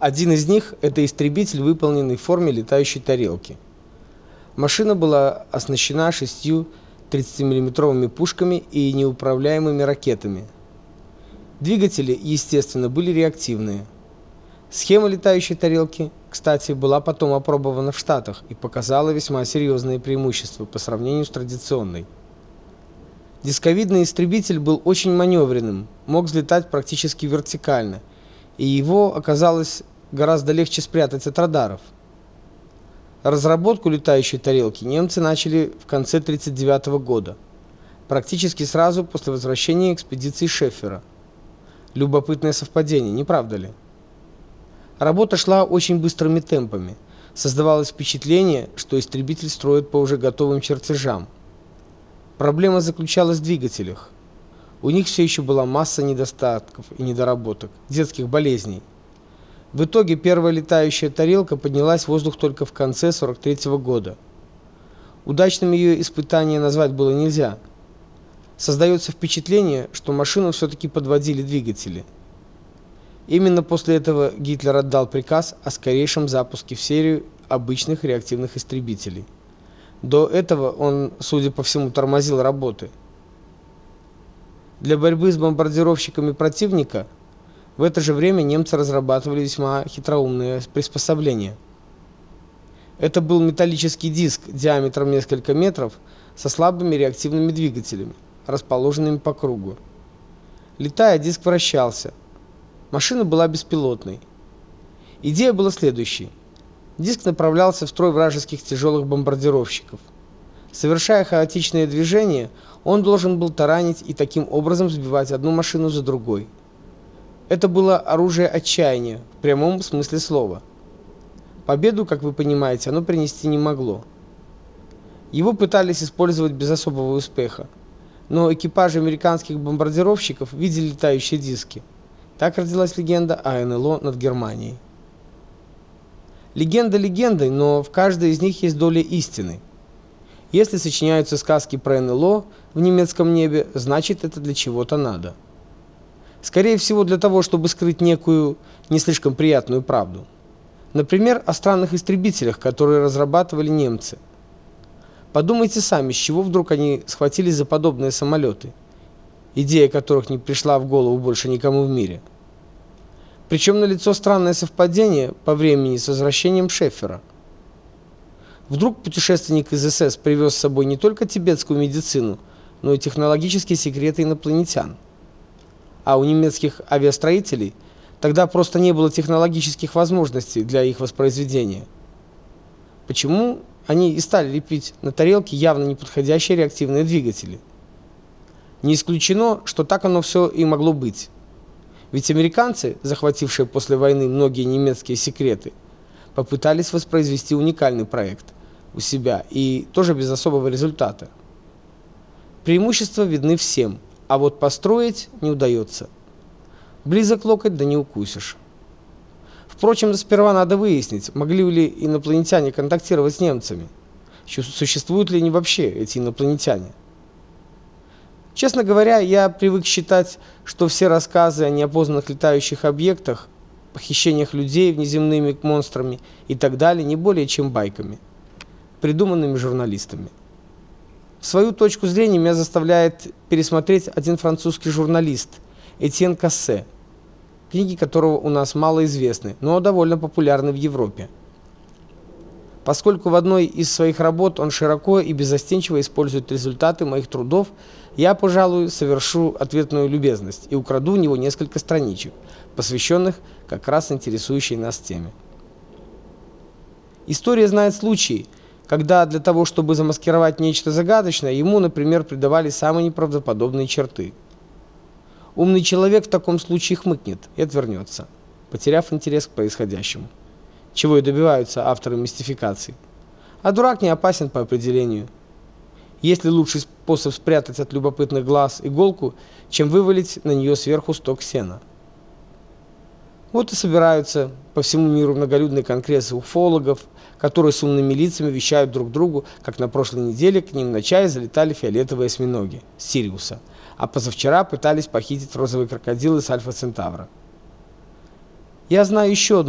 Один из них – это истребитель, выполненный в форме летающей тарелки. Машина была оснащена шестью 30-мм пушками и неуправляемыми ракетами. Двигатели, естественно, были реактивные. Схема летающей тарелки, кстати, была потом опробована в Штатах и показала весьма серьезные преимущества по сравнению с традиционной. Дисковидный истребитель был очень маневренным, мог взлетать практически вертикально – и его оказалось гораздо легче спрятать от радаров. Разработку летающей тарелки немцы начали в конце 1939 года, практически сразу после возвращения экспедиции Шеффера. Любопытное совпадение, не правда ли? Работа шла очень быстрыми темпами. Создавалось впечатление, что истребитель строят по уже готовым чертежам. Проблема заключалась в двигателях. У них все еще была масса недостатков и недоработок, детских болезней. В итоге первая летающая тарелка поднялась в воздух только в конце 43 -го года. Удачным ее испытание назвать было нельзя. Создается впечатление, что машину все-таки подводили двигатели. Именно после этого Гитлер отдал приказ о скорейшем запуске в серию обычных реактивных истребителей. До этого он, судя по всему, тормозил работы – для борьбы с бомбардировщиками противника в это же время немцы разрабатывали весьма хитроумные приспособления. Это был металлический диск диаметром несколько метров со слабыми реактивными двигателями, расположенными по кругу. Летая, диск вращался. Машина была беспилотной. Идея была следующей. Диск направлялся в строй вражеских тяжелых бомбардировщиков. Совершая хаотичные движения, он должен был таранить и таким образом сбивать одну машину за другой. Это было оружие отчаяния, в прямом смысле слова. Победу, как вы понимаете, оно принести не могло. Его пытались использовать без особого успеха, но экипажи американских бомбардировщиков видели летающие диски. Так родилась легенда о НЛО над Германией. Легенда легендой, но в каждой из них есть доля истины – если сочиняются сказки про НЛО в немецком небе, значит это для чего-то надо. Скорее всего для того, чтобы скрыть некую не слишком приятную правду. Например, о странных истребителях, которые разрабатывали немцы. Подумайте сами, с чего вдруг они схватились за подобные самолеты, идея которых не пришла в голову больше никому в мире. Причем налицо странное совпадение по времени с возвращением Шеффера – Вдруг путешественник из СС привез с собой не только тибетскую медицину, но и технологические секреты инопланетян. А у немецких авиастроителей тогда просто не было технологических возможностей для их воспроизведения. Почему они и стали лепить на тарелке явно неподходящие реактивные двигатели? Не исключено, что так оно все и могло быть. Ведь американцы, захватившие после войны многие немецкие секреты, попытались воспроизвести уникальный проект – у себя и тоже без особого результата. Преимущества видны всем, а вот построить не удается. Близок локоть, да не укусишь. Впрочем, сперва надо выяснить, могли ли инопланетяне контактировать с немцами. Существуют ли они вообще, эти инопланетяне? Честно говоря, я привык считать, что все рассказы о неопознанных летающих объектах, похищениях людей внеземными монстрами и так далее не более чем байками придуманными журналистами. Свою точку зрения меня заставляет пересмотреть один французский журналист Этьен Кассе, книги которого у нас мало известны, но довольно популярны в Европе. Поскольку в одной из своих работ он широко и безостенчиво использует результаты моих трудов, я, пожалуй, совершу ответную любезность и украду у него несколько страничек, посвященных как раз интересующей нас теме. История знает случаи, когда для того, чтобы замаскировать нечто загадочное, ему, например, придавали самые неправдоподобные черты. Умный человек в таком случае хмыкнет и отвернется, потеряв интерес к происходящему, чего и добиваются авторы мистификаций. А дурак не опасен по определению. Есть ли лучший способ спрятать от любопытных глаз иголку, чем вывалить на нее сверху сток сена? Вот и собираются по всему миру многолюдные конгрессы уфологов, которые с умными лицами вещают друг другу, как на прошлой неделе к ним на чай залетали фиолетовые осьминоги с Сириуса, а позавчера пытались похитить розовый крокодил из Альфа Центавра. Я знаю еще одну